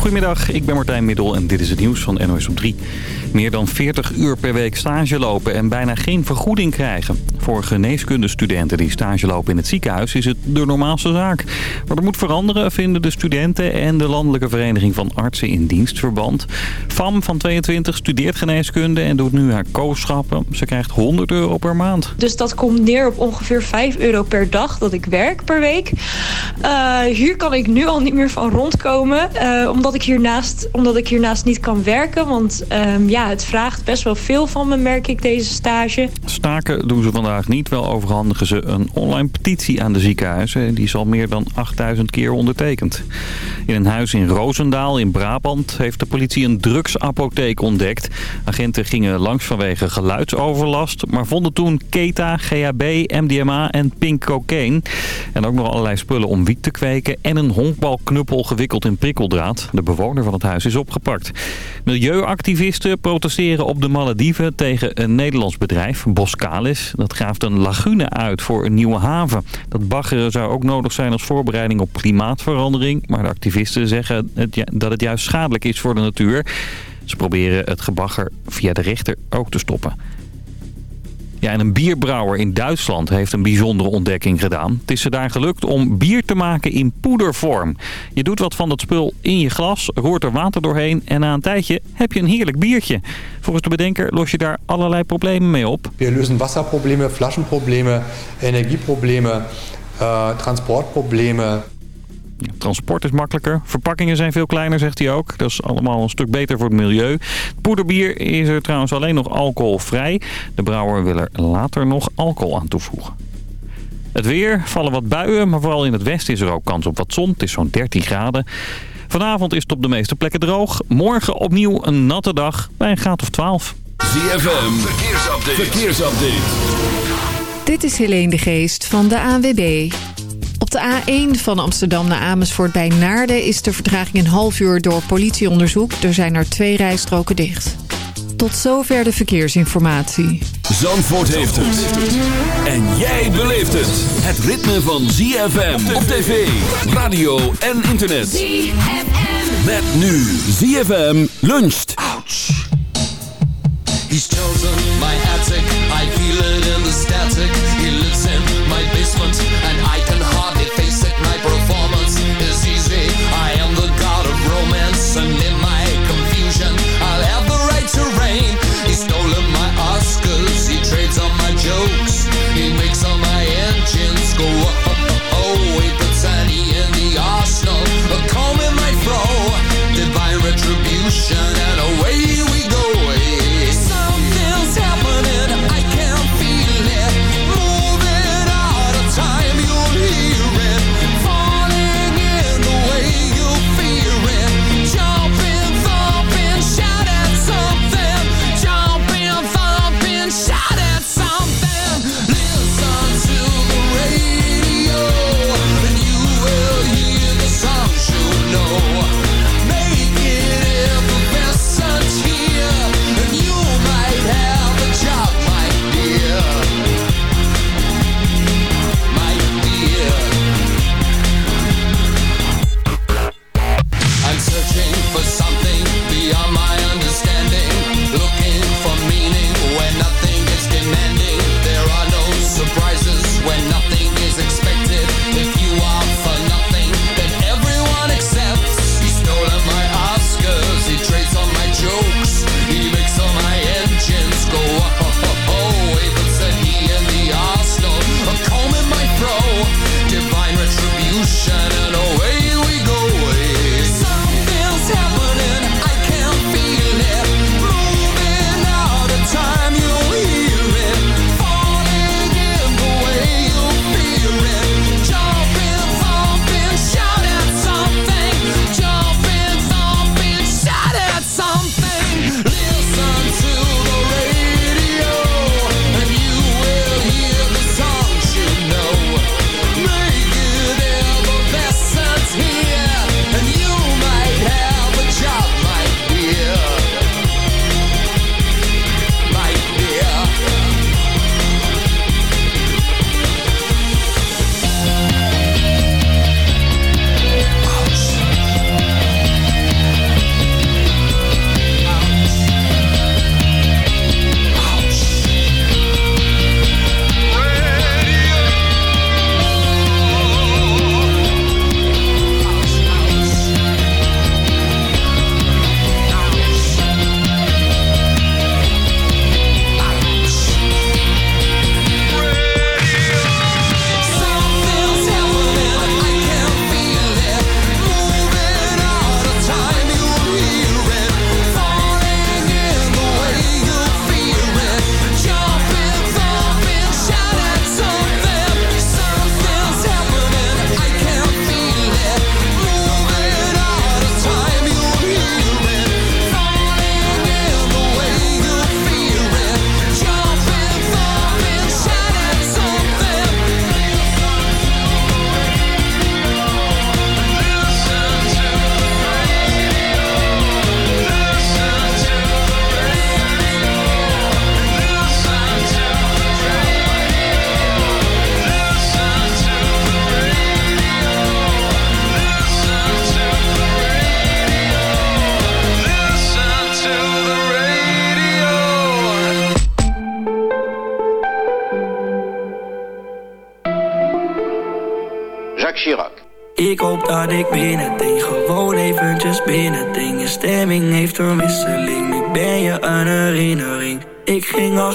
Goedemiddag, ik ben Martijn Middel en dit is het nieuws van NOS op 3. Meer dan 40 uur per week stage lopen en bijna geen vergoeding krijgen. Voor geneeskundestudenten die stage lopen in het ziekenhuis is het de normaalste zaak. Maar er moet veranderen, vinden de studenten en de Landelijke Vereniging van Artsen in Dienstverband. FAM van 22 studeert geneeskunde en doet nu haar kooschappen. Ze krijgt 100 euro per maand. Dus dat komt neer op ongeveer 5 euro per dag dat ik werk per week. Uh, hier kan ik nu al niet meer van rondkomen, uh, omdat, ik hiernaast, omdat ik hiernaast niet kan werken. Want uh, ja, het vraagt best wel veel van me, merk ik, deze stage. Staken doen ze vandaag niet. Wel overhandigen ze een online petitie aan de ziekenhuizen. Die is al meer dan 8000 keer ondertekend. In een huis in Roosendaal in Brabant heeft de politie een drugsapotheek ontdekt. Agenten gingen langs vanwege geluidsoverlast, maar vonden toen keta, GHB, MDMA en pink cocaine. En ook nog allerlei spullen om wiet te kweken en een honkbalknuppel gewikkeld in prikkeldraad. De bewoner van het huis is opgepakt. Milieuactivisten protesteren op de Malediven tegen een Nederlands bedrijf, Boskalis. Dat graaft een lagune uit voor een nieuwe haven. Dat baggeren zou ook nodig zijn als voorbereiding op klimaatverandering. Maar de activisten zeggen dat het juist schadelijk is voor de natuur. Ze proberen het gebagger via de rechter ook te stoppen. Ja, en een bierbrouwer in Duitsland heeft een bijzondere ontdekking gedaan. Het is ze daar gelukt om bier te maken in poedervorm. Je doet wat van dat spul in je glas, roert er water doorheen... en na een tijdje heb je een heerlijk biertje. Volgens de bedenker los je daar allerlei problemen mee op. We lösen wasserproblemen, flaschenproblemen, energieproblemen, uh, transportproblemen... Transport is makkelijker. Verpakkingen zijn veel kleiner, zegt hij ook. Dat is allemaal een stuk beter voor het milieu. Poederbier is er trouwens alleen nog alcoholvrij. De brouwer wil er later nog alcohol aan toevoegen. Het weer, vallen wat buien, maar vooral in het westen is er ook kans op wat zon. Het is zo'n 13 graden. Vanavond is het op de meeste plekken droog. Morgen opnieuw een natte dag bij een graad of 12. ZFM, verkeersupdate. verkeersupdate. Dit is Helene de Geest van de ANWB. Op de A1 van Amsterdam naar Amersfoort bij Naarden is de vertraging een half uur door politieonderzoek. Er zijn er twee rijstroken dicht. Tot zover de verkeersinformatie. Zandvoort heeft het. En jij beleeft het. Het ritme van ZFM op tv, radio en internet. ZFM. Met nu ZFM luncht. Ouch. He's chosen my attic. I feel it in the static. He lives in my basement and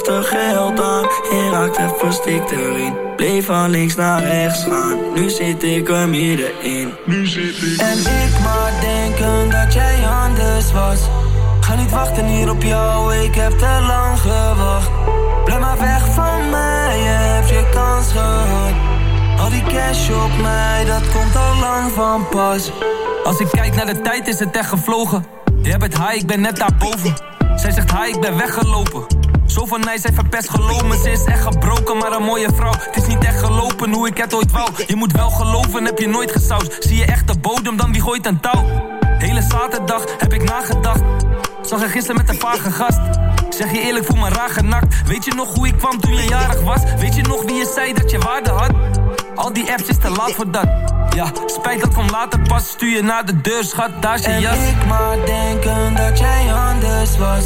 achter geld aan en raakte verstikt erin. Bleef van links naar rechts gaan, nu zit ik er middenin. Nu zit ik En ik maar denken dat jij anders was. Ga niet wachten hier op jou, ik heb te lang gewacht. Blijf maar weg van mij, je hebt je kans gehad. Al die cash op mij, dat komt al lang van pas. Als ik kijk naar de tijd, is het echt gevlogen. Je hebt het high, ik ben net daarboven. Zij zegt hi, ik ben weggelopen. Zo van mij, zij verpest geloven. Ze is echt gebroken, maar een mooie vrouw. Het is niet echt gelopen hoe ik het ooit wou. Je moet wel geloven, heb je nooit gesausd. Zie je echt de bodem, dan wie gooit een touw? Hele zaterdag heb ik nagedacht. Zag je gisteren met een vage gast. Zeg je eerlijk, voel me raar genakt. Weet je nog hoe ik kwam toen je jarig was? Weet je nog wie je zei dat je waarde had? Al die apps is te laat voor dat. Ja, spijt dat van later pas. Stuur je naar de deur, schat, daar is je en jas. ik maar denken dat jij anders was.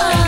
oh.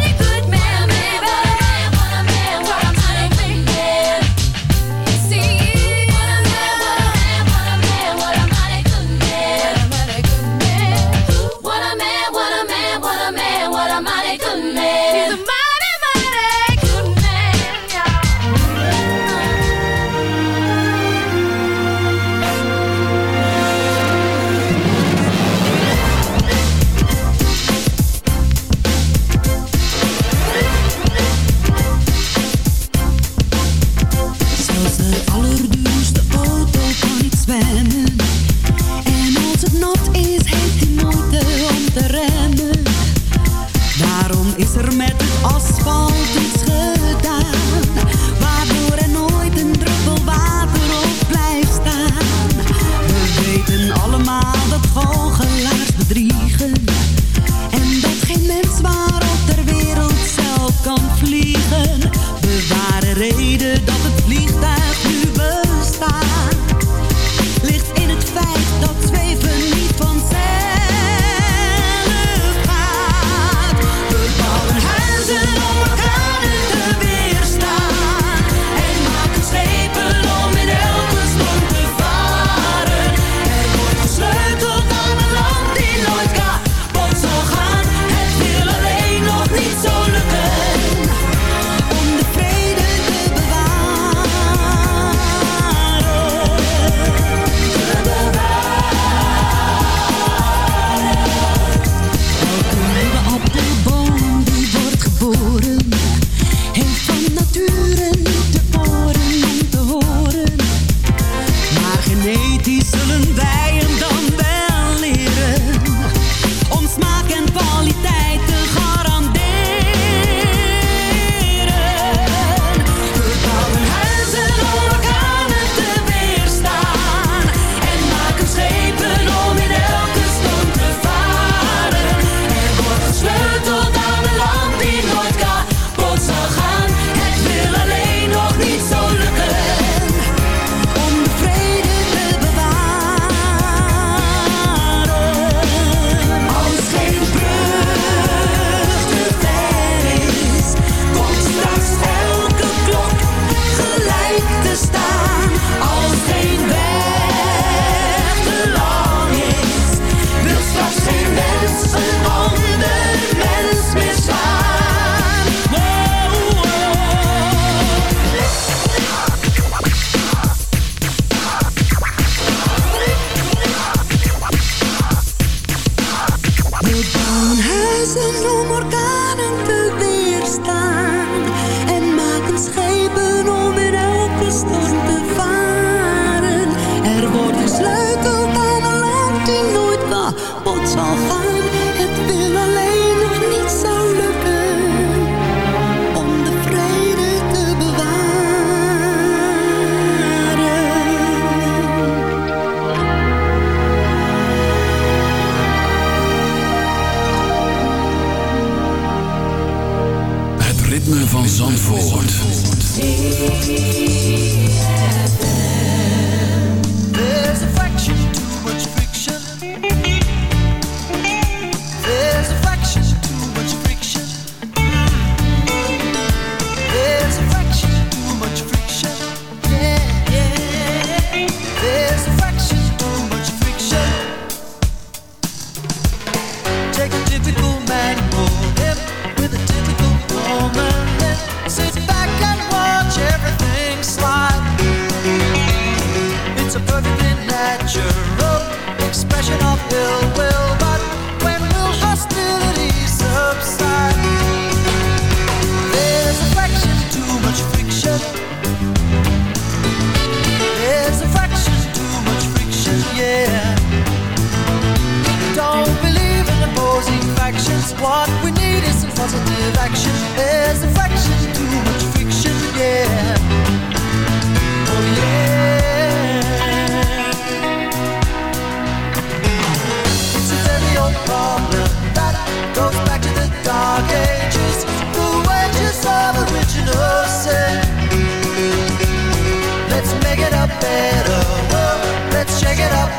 Your natural expression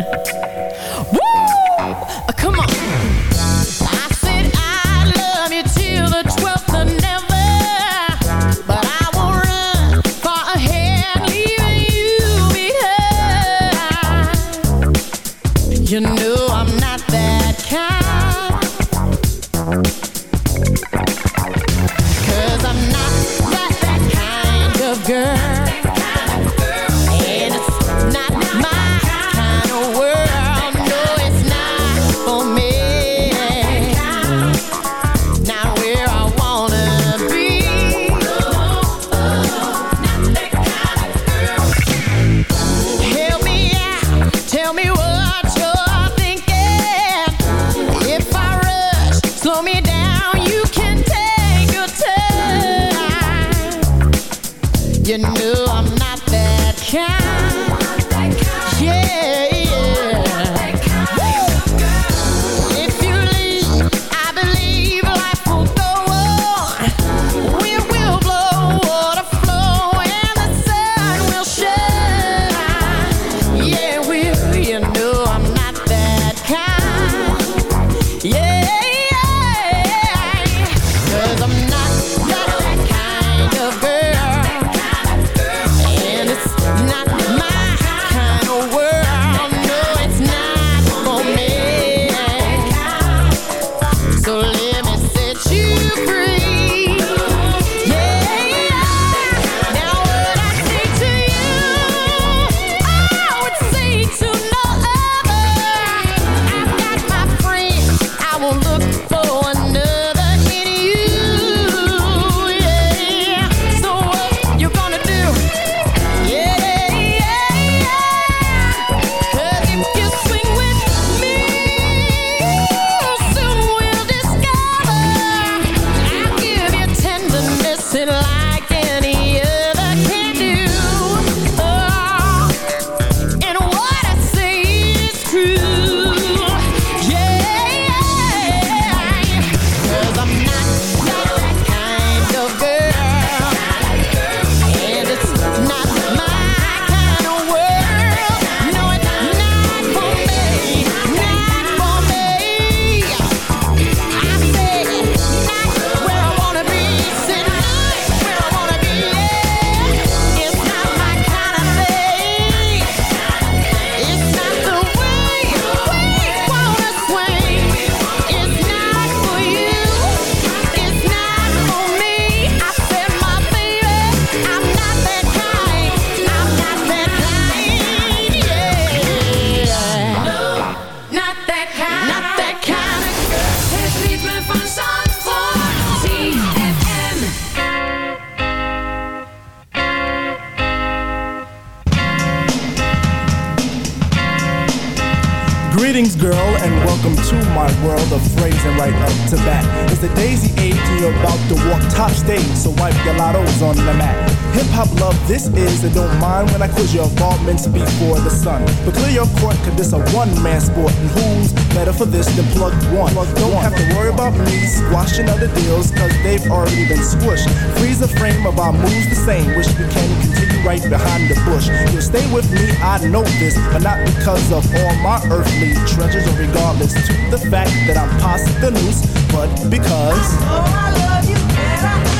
Yeah. all my earthly treasures, or regardless to the fact that I'm past the noose, but because. Oh, I love you May I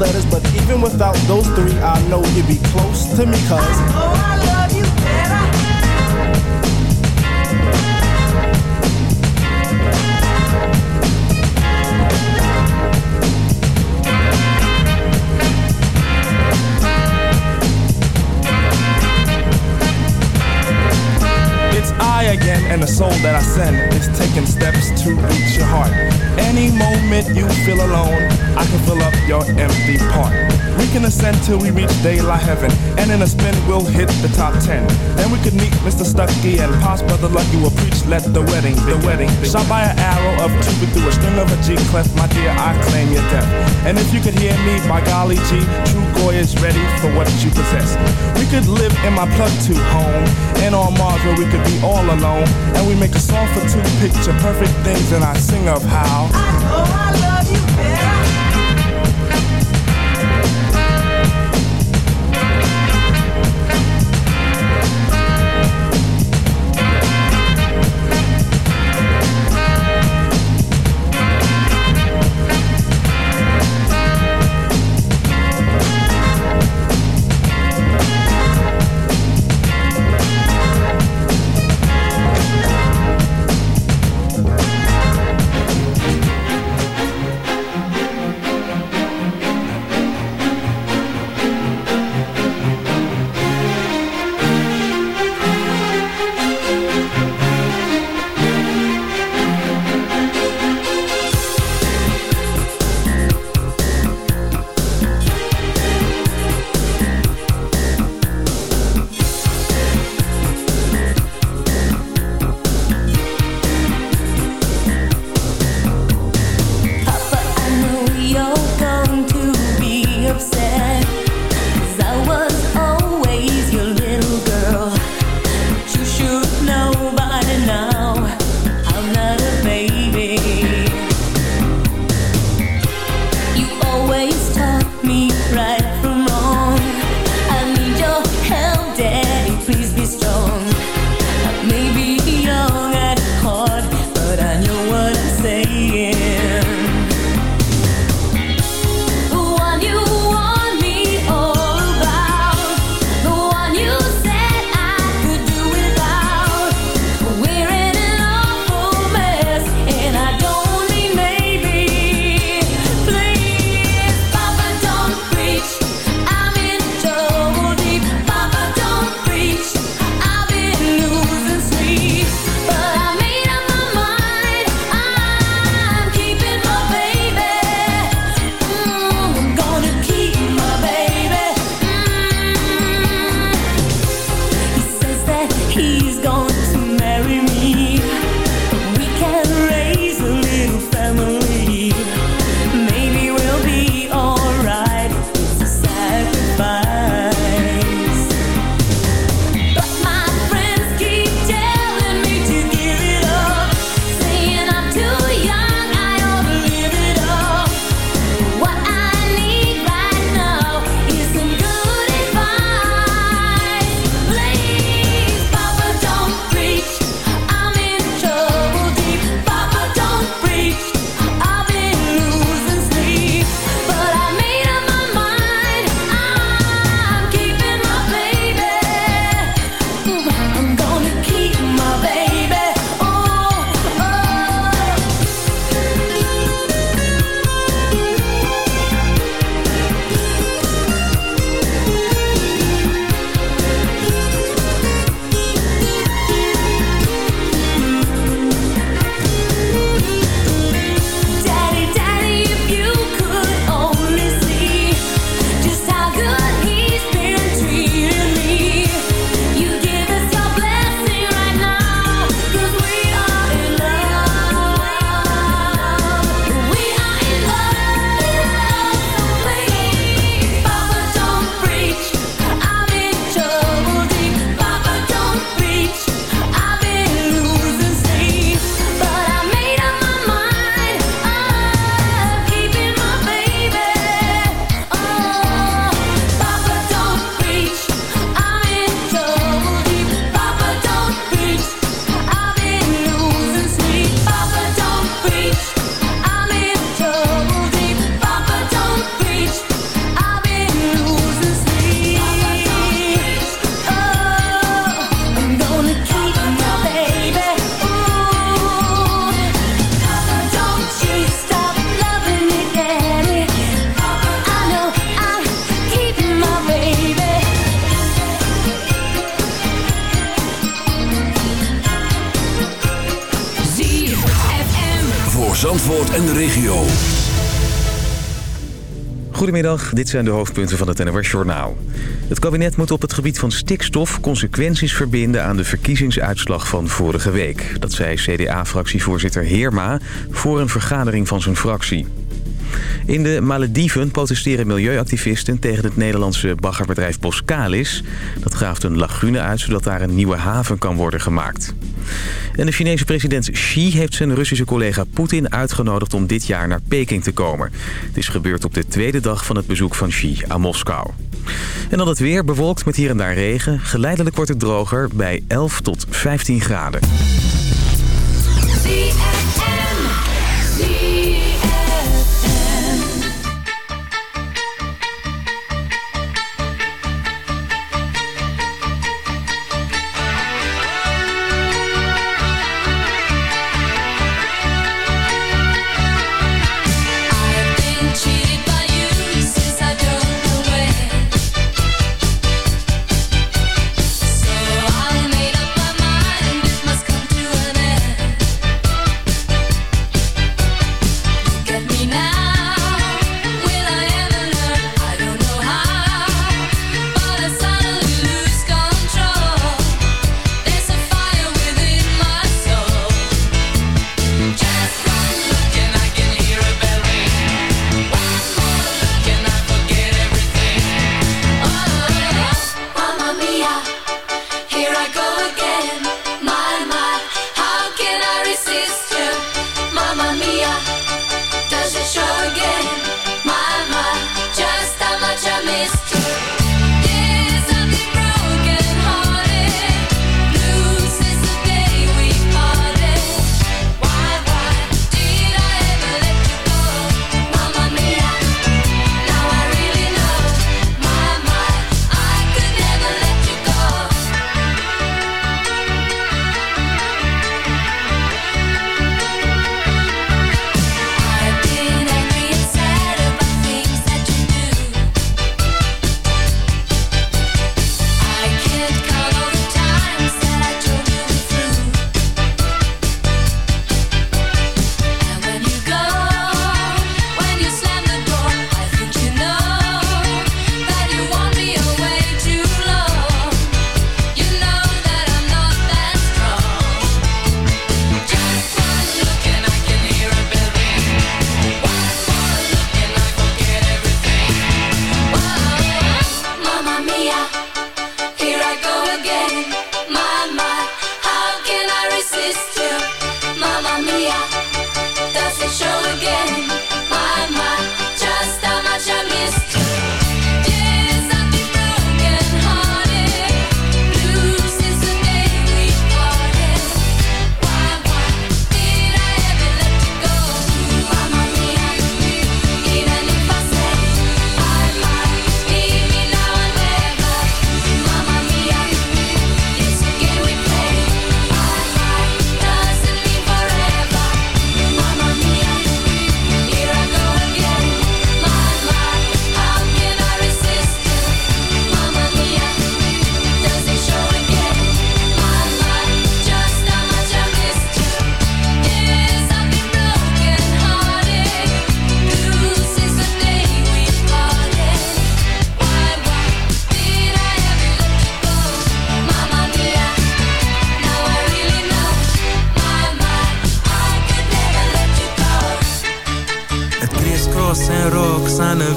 letters, but even without those three, I know you'd be close to me, cuz. Oh, I love you ascend is taking steps to reach your heart. Any moment you feel alone, I can fill up your empty part. We can ascend till we reach daylight heaven, and in a spin we'll hit the top ten. Then we could meet Mr. Stucky and Pops Brother Lucky will preach. Let the wedding, the wedding, shot by an arrow of Cupid through a string of a G clef. My dear, I claim your death. And if you could hear me, by golly G, true goy is ready for what you possess. We could live in my plug to home, and on Mars where we could be all alone, and we make a song for two picture perfect things, and I sing of how. I know I love you better. Dit zijn de hoofdpunten van het NOS-journaal. Het kabinet moet op het gebied van stikstof consequenties verbinden aan de verkiezingsuitslag van vorige week. Dat zei CDA-fractievoorzitter Heerma voor een vergadering van zijn fractie. In de Malediven protesteren milieuactivisten tegen het Nederlandse baggerbedrijf Boskalis. Dat graaft een lagune uit zodat daar een nieuwe haven kan worden gemaakt. En de Chinese president Xi heeft zijn Russische collega Poetin uitgenodigd om dit jaar naar Peking te komen. Het is gebeurd op de tweede dag van het bezoek van Xi aan Moskou. En dan het weer, bewolkt met hier en daar regen. Geleidelijk wordt het droger bij 11 tot 15 graden.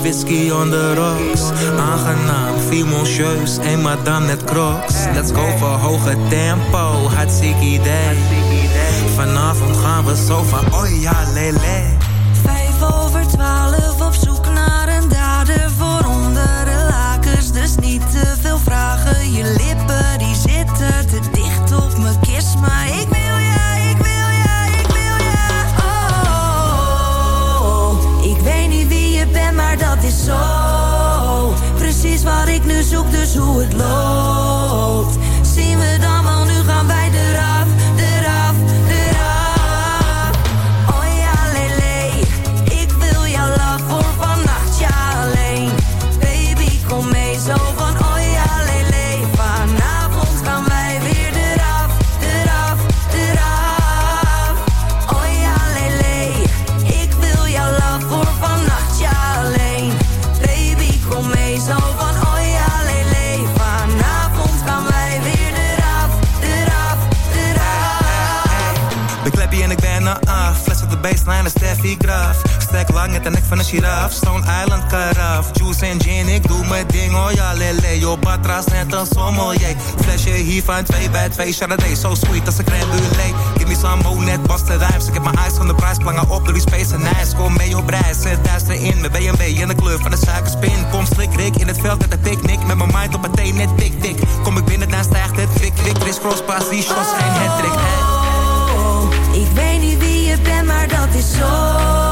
whisky on the rocks. Aangenaam, fimoncieus en madame net crocs. Let's go voor hoge tempo, hartstikke idee. Vanavond gaan we zo van oh ja lele. Vijf over twaalf op zoek naar een dader. Voor onder de lakens, dus niet te veel vragen. Je lippen die zitten te dicht op mijn kist, maar ik dat is zo. Precies waar ik nu zoek, dus hoe het loopt. Zien we dan die graaf. Stek lang het de nek van een giraf. Stone Island karaf. Juice en gin, ik doe mijn ding. Oh ja, lele. Yo, patras net een sommelier. Flesje hiervan, 2 bij 2 Chardonnay. Zo so sweet als een crème brûlée. Give me some more, net Boston rhymes. Ik heb mijn eyes van de prijs. Plangen op door die space en ijs. Kom mee op reis. Zet duister in mijn BMW in de kleur van de suikerspin. Kom slik, rik in het veld met een picnic, Met mijn mind op het thee, net tik, tik. Kom ik binnen, dan stijgt het kwik, kwik. Chris Cross, pas die shots en het trick. Oh, ik weet niet It's all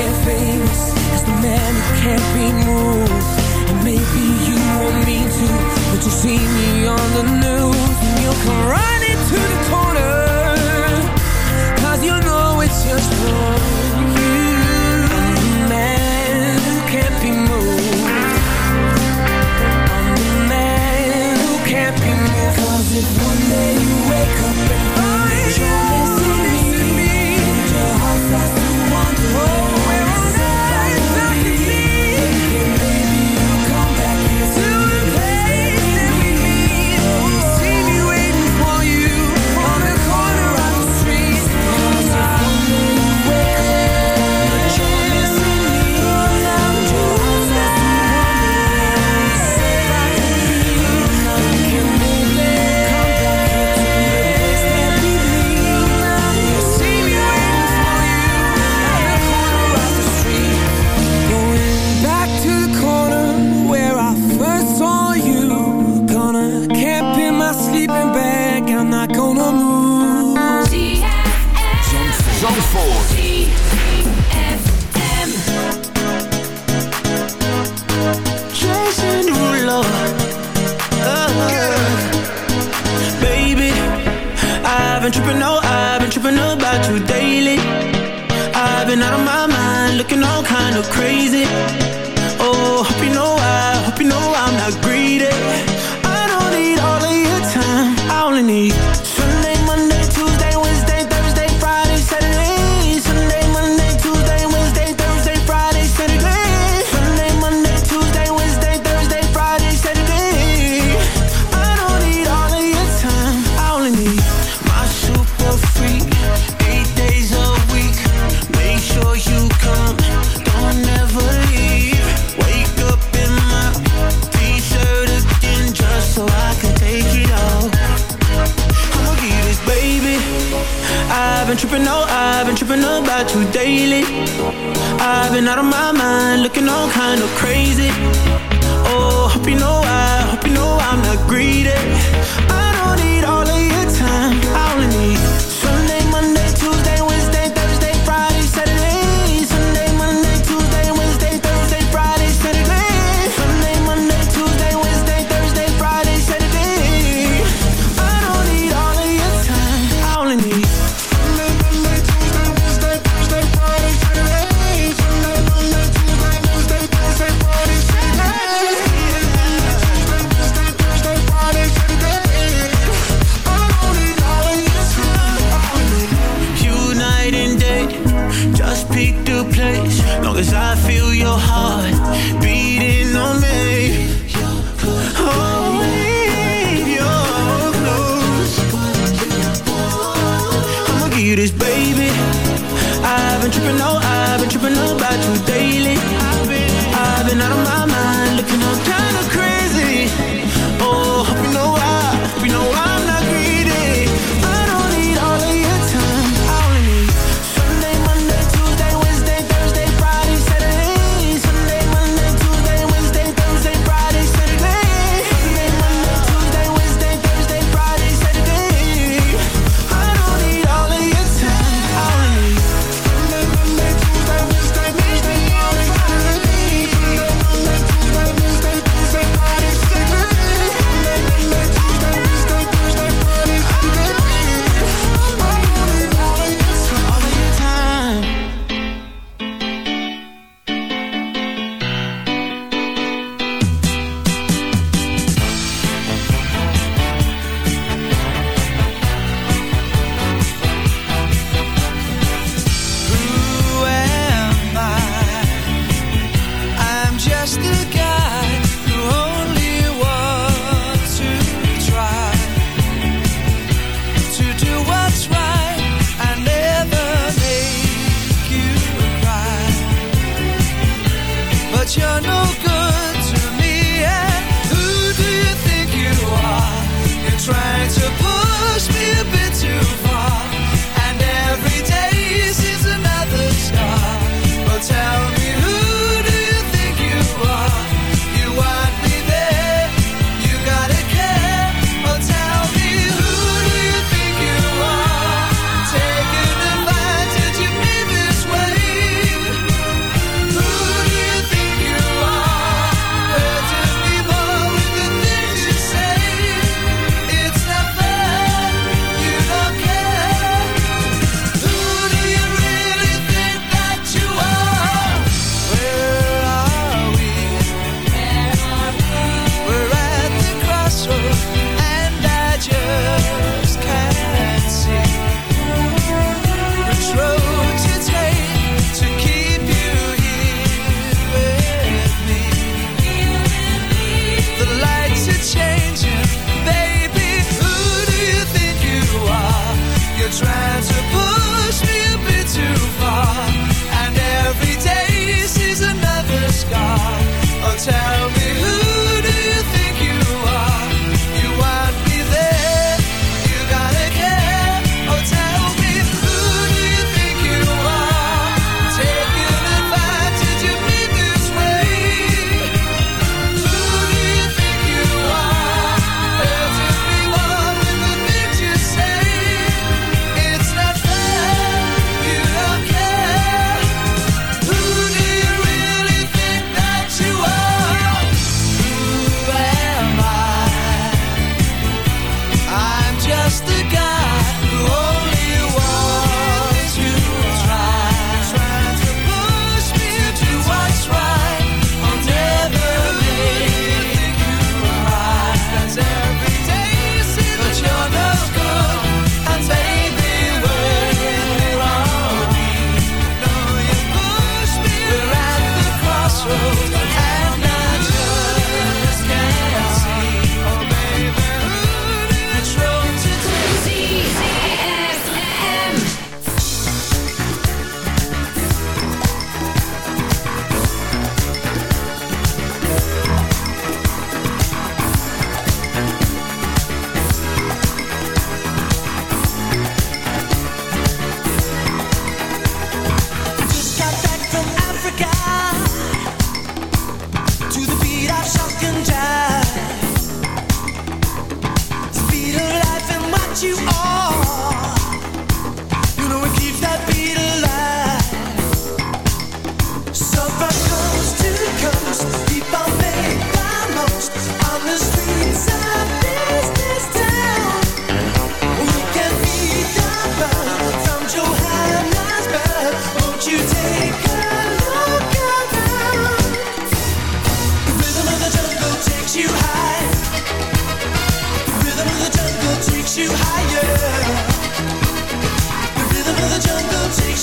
can't fit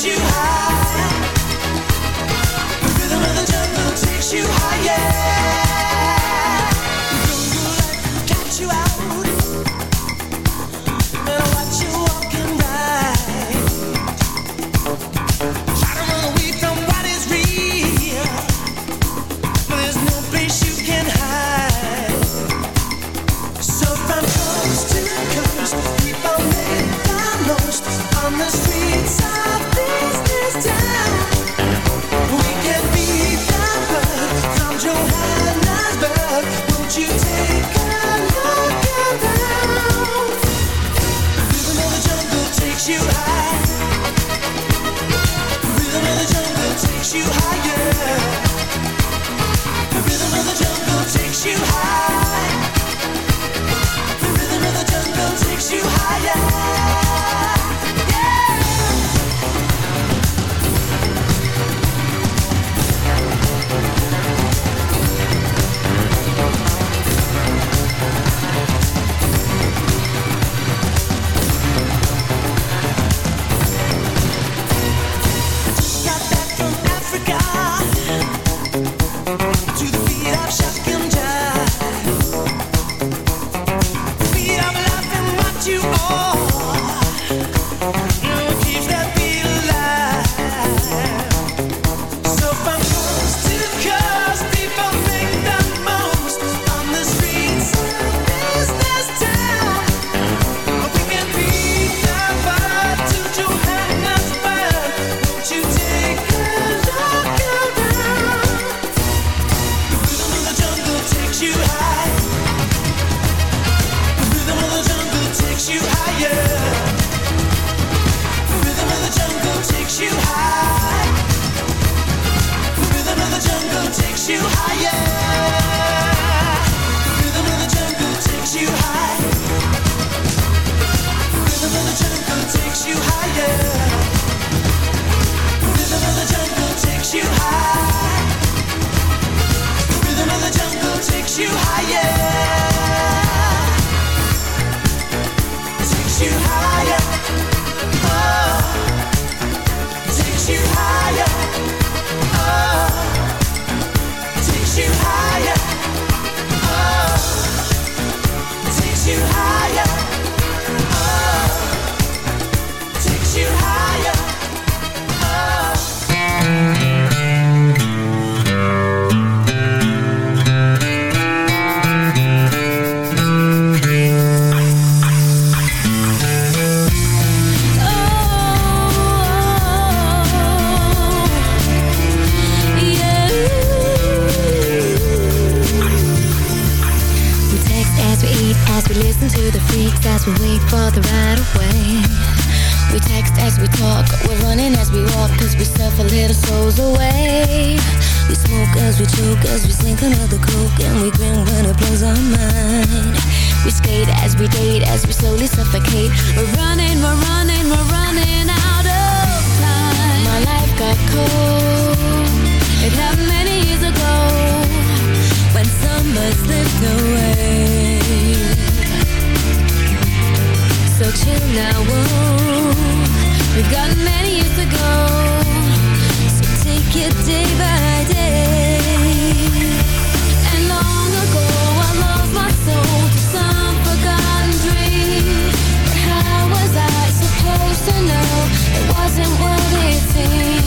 you To the feet I've we talk. We're running as we walk Cause we suffer little souls away. We smoke as we choke As we sink another coke And we grin when it blows our mind. We skate as we date As we slowly suffocate. We're running, we're running, we're running out of time. My life got cold. It happened many years ago When summer slipped away. So chill now, whoa. We've got many years to go. So take it day by day. And long ago I lost my soul To some forgotten dream. But how was I supposed to know It wasn't what it? seemed